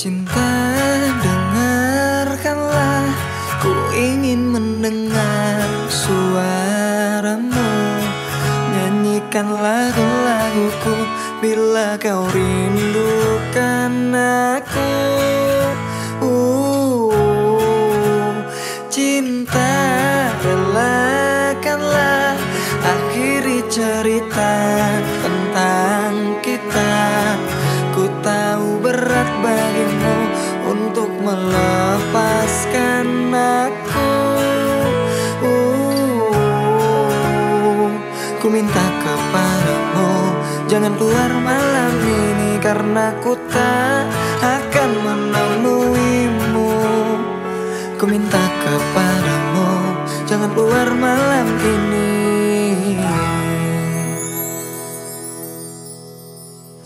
Cinta dengarkanlah. Ku ingin mendengar suaramu. Nyanyikan lagu-laguku Bila kau rindukan aku. Uh, Cinta relakanlah. Akhiri cerita melepaskan aku. Uh, Ku minta kepadamu Jangan keluar malam ini Karena ku tak akan menemuimu. Ku minta kepadamu Jangan keluar malam ini.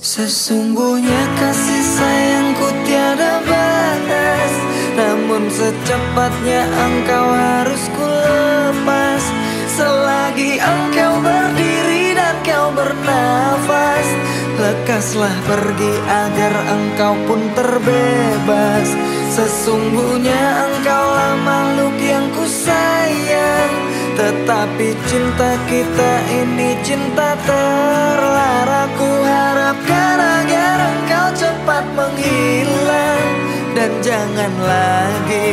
Sesungguhnya kasih sayangku secepatnya engkau harus ku lepas Selagi engkau berdiri dan kau bernafas Lekaslah pergi agar engkau pun terbebas. Sesungguhnya engkaulah makhluk yang ku sayang Tetapi cinta kita ini cinta terlarang. Ku harapkan agar engkau cepat menghilang. Dan jangan lagi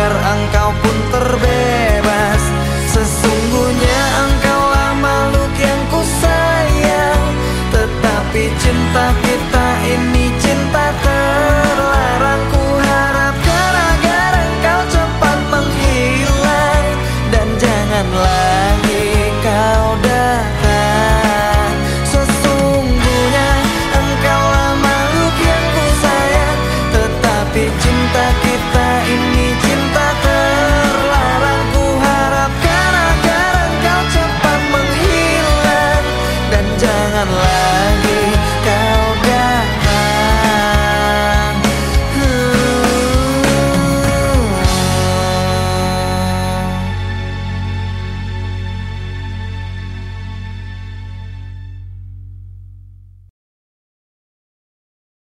agar engkau pun terbebas. Sesungguhnya engkaulah makhluk yang ku sayang Tetapi cinta kita ini cinta terlarang. Ku harapkan agar engkau cepat menghilang. Dan jangan lagi kau datang. Sesungguhnya engkaulah makhluk yang ku sayang Tetapi cinta kita